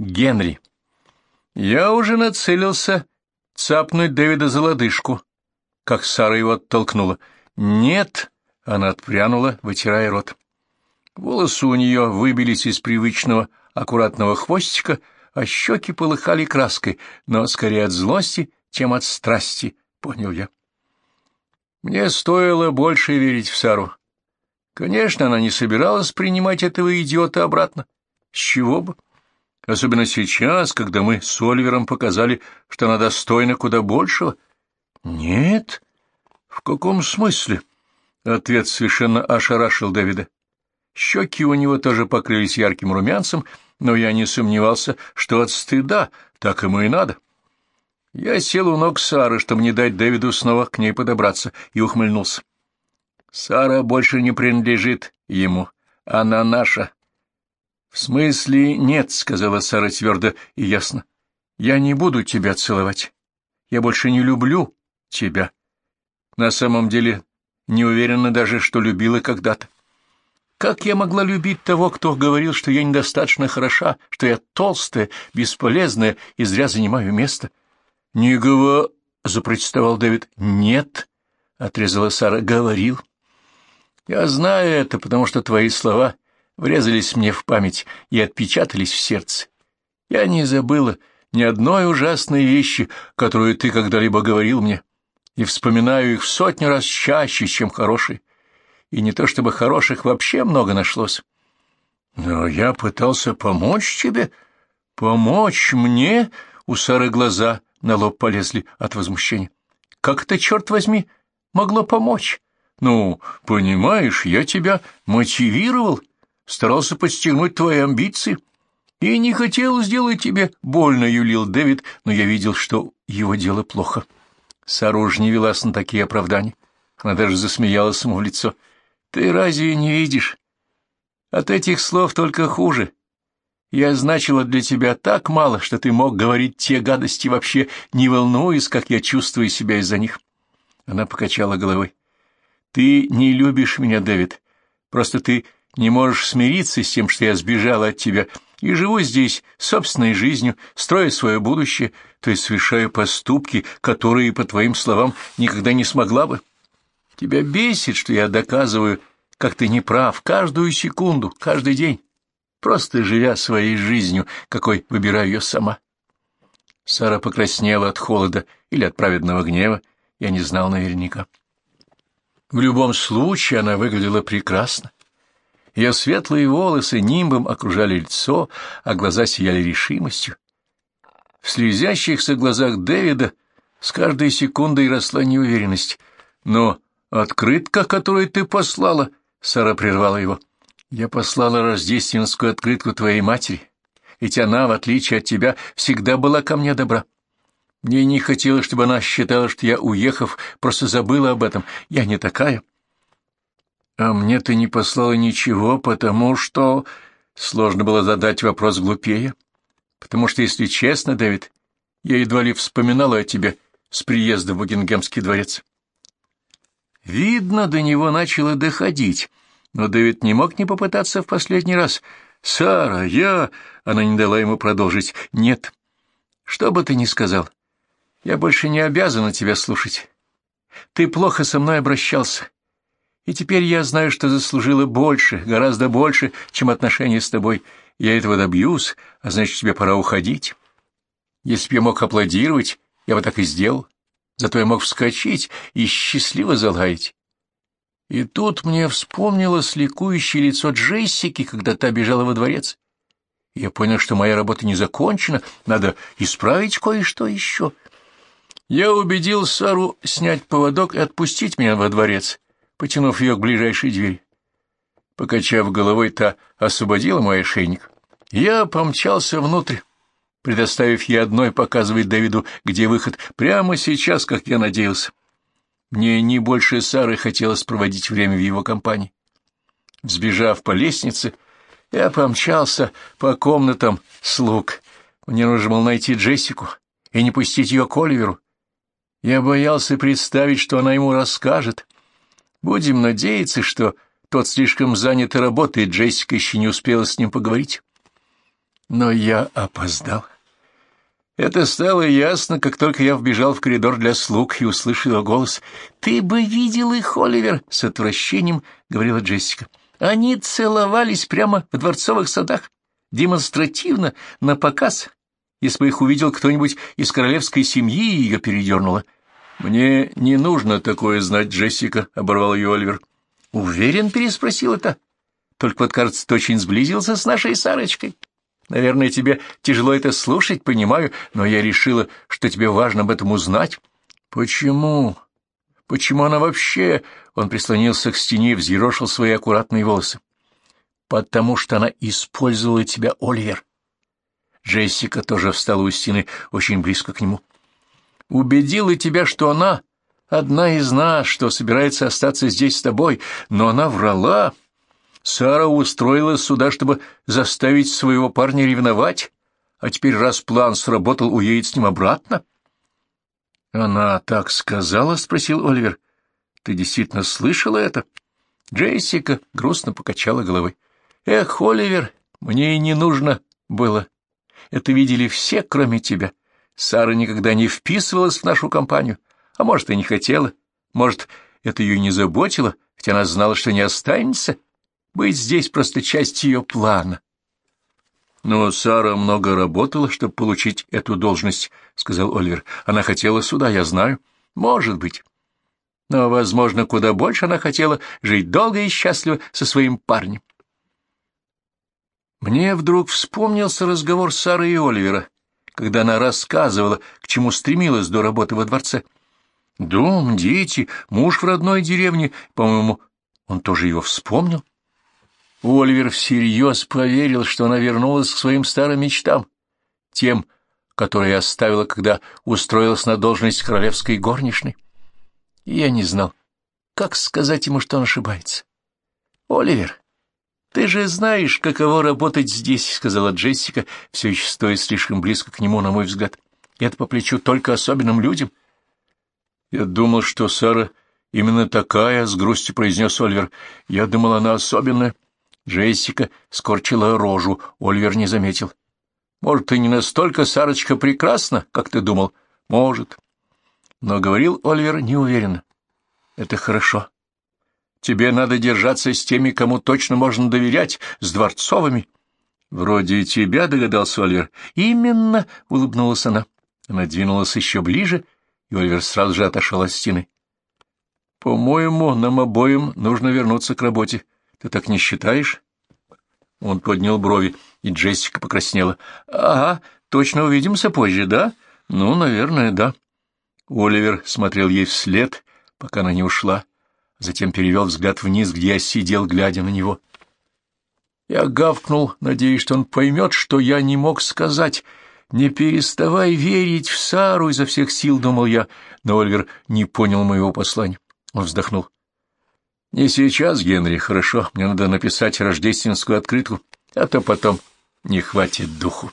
Генри. Я уже нацелился цапнуть Дэвида за лодыжку, как Сара его оттолкнула. «Нет!» — она отпрянула, вытирая рот. Волосы у нее выбились из привычного аккуратного хвостика, а щеки полыхали краской, но скорее от злости, чем от страсти, понял я. Мне стоило больше верить в Сару. Конечно, она не собиралась принимать этого идиота обратно. С чего бы? Особенно сейчас, когда мы с Ольвером показали, что она достойна куда большего. Нет? В каком смысле? Ответ совершенно ошарашил Дэвида. Щеки у него тоже покрылись ярким румянцем, но я не сомневался, что от стыда так ему и надо. Я сел у ног Сары, чтобы не дать Дэвиду снова к ней подобраться, и ухмыльнулся. Сара больше не принадлежит ему. Она наша. — В смысле нет, — сказала Сара твердо и ясно. — Я не буду тебя целовать. Я больше не люблю тебя. На самом деле не уверена даже, что любила когда-то. Как я могла любить того, кто говорил, что я недостаточно хороша, что я толстая, бесполезная и зря занимаю место? — Не говор... — запротестовал Дэвид. — Нет, — отрезала Сара, — говорил. Я знаю это, потому что твои слова врезались мне в память и отпечатались в сердце. Я не забыла ни одной ужасной вещи, которую ты когда-либо говорил мне, и вспоминаю их в сотни раз чаще, чем хорошие. И не то чтобы хороших вообще много нашлось. Но я пытался помочь тебе. Помочь мне? У Сары глаза на лоб полезли от возмущения. Как это, черт возьми, могло помочь? Ну, понимаешь, я тебя мотивировал, старался подстегнуть твои амбиции. И не хотел сделать тебе больно, юлил Дэвид, но я видел, что его дело плохо. Сара уж не велась на такие оправдания. Она даже засмеялась ему в лицо. Ты разве не видишь? От этих слов только хуже. Я значила для тебя так мало, что ты мог говорить те гадости вообще, не волнуясь, как я чувствую себя из-за них. Она покачала головой. Ты не любишь меня, Дэвид. Просто ты не можешь смириться с тем, что я сбежала от тебя и живу здесь собственной жизнью, строю свое будущее, то есть совершаю поступки, которые, по твоим словам, никогда не смогла бы. Тебя бесит, что я доказываю, как ты не прав, каждую секунду, каждый день, просто живя своей жизнью, какой выбираю ее сама. Сара покраснела от холода или от праведного гнева, я не знал наверняка. В любом случае она выглядела прекрасно. Ее светлые волосы нимбом окружали лицо, а глаза сияли решимостью. В слезящихся глазах Дэвида с каждой секундой росла неуверенность. «Но открытка, которую ты послала...» — Сара прервала его. «Я послала рождественскую открытку твоей матери, ведь она, в отличие от тебя, всегда была ко мне добра. Мне не хотелось, чтобы она считала, что я, уехав, просто забыла об этом. Я не такая. А мне ты не послала ничего, потому что... Сложно было задать вопрос глупее. Потому что, если честно, Дэвид, я едва ли вспоминала о тебе с приезда в Букингемский дворец. Видно, до него начало доходить, но Дэвид не мог не попытаться в последний раз. «Сара, я...» — она не дала ему продолжить. «Нет. Что бы ты ни сказал, я больше не обязана тебя слушать. Ты плохо со мной обращался. И теперь я знаю, что заслужила больше, гораздо больше, чем отношения с тобой. Я этого добьюсь, а значит, тебе пора уходить. Если б я мог аплодировать, я бы так и сделал. Зато я мог вскочить и счастливо залаять. И тут мне вспомнилось ликующее лицо Джессики, когда та бежала во дворец. Я понял, что моя работа не закончена, надо исправить кое-что еще. Я убедил Сару снять поводок и отпустить меня во дворец, потянув ее к ближайшей двери. Покачав головой, та освободила мой ошейник. Я помчался внутрь, предоставив ей одной показывать Давиду, где выход, прямо сейчас, как я надеялся. Мне не больше Сары хотелось проводить время в его компании. Взбежав по лестнице, я помчался по комнатам слуг. Мне нужно было найти Джессику и не пустить ее к Оливеру. Я боялся представить, что она ему расскажет. Будем надеяться, что тот слишком занят и работает, Джессика еще не успела с ним поговорить. Но я опоздал. Это стало ясно, как только я вбежал в коридор для слуг и услышал его голос. «Ты бы видел их, Оливер!» — с отвращением говорила Джессика. «Они целовались прямо в дворцовых садах, демонстративно, на показ. Если бы их увидел кто-нибудь из королевской семьи, ее передернуло». «Мне не нужно такое знать, Джессика», — оборвал ее Оливер. «Уверен?» — переспросил это. «Только вот, кажется, ты очень сблизился с нашей Сарочкой». Наверное, тебе тяжело это слушать, понимаю, но я решила, что тебе важно об этом узнать. Почему? Почему она вообще? Он прислонился к стене и взъерошил свои аккуратные волосы. Потому что она использовала тебя, Оливер. Джессика тоже встала у стены очень близко к нему. Убедила тебя, что она одна из нас, что собирается остаться здесь с тобой, но она врала. Сара устроилась сюда, чтобы заставить своего парня ревновать, а теперь, раз план сработал, уедет с ним обратно. — Она так сказала? — спросил Оливер. — Ты действительно слышала это? Джессика грустно покачала головой. — Эх, Оливер, мне и не нужно было. Это видели все, кроме тебя. Сара никогда не вписывалась в нашу компанию, а может, и не хотела. Может, это ее не заботило, ведь она знала, что не останется. — быть здесь просто часть ее плана. Но Сара много работала, чтобы получить эту должность, — сказал Оливер. Она хотела сюда, я знаю. Может быть. Но, возможно, куда больше она хотела жить долго и счастливо со своим парнем. Мне вдруг вспомнился разговор Сары и Оливера, когда она рассказывала, к чему стремилась до работы во дворце. Дом, дети, муж в родной деревне, по-моему, он тоже его вспомнил. Оливер всерьез поверил, что она вернулась к своим старым мечтам, тем, которые оставила, когда устроилась на должность королевской горничной. Я не знал, как сказать ему, что он ошибается. «Оливер, ты же знаешь, каково работать здесь», — сказала Джессика, все еще стоя слишком близко к нему, на мой взгляд. «Это по плечу только особенным людям». «Я думал, что Сара именно такая», — с грустью произнес Оливер. «Я думал, она особенная». Джессика скорчила рожу, Ольвер не заметил. «Может, ты не настолько, Сарочка, прекрасна, как ты думал?» «Может». Но говорил Ольвер неуверенно. «Это хорошо. Тебе надо держаться с теми, кому точно можно доверять, с дворцовыми». «Вроде тебя», — догадался Ольвер. «Именно», — улыбнулась она. Она двинулась еще ближе, и Ольвер сразу же отошел от стены. «По-моему, нам обоим нужно вернуться к работе. Ты так не считаешь? Он поднял брови, и Джессика покраснела. — Ага, точно увидимся позже, да? Ну, наверное, да. Оливер смотрел ей вслед, пока она не ушла, затем перевел взгляд вниз, где я сидел, глядя на него. Я гавкнул, надеясь, что он поймет, что я не мог сказать. «Не переставай верить в Сару изо всех сил», — думал я, но Оливер не понял моего послания. Он вздохнул. Не сейчас, Генри, хорошо. Мне надо написать рождественскую открытку, а то потом не хватит духу.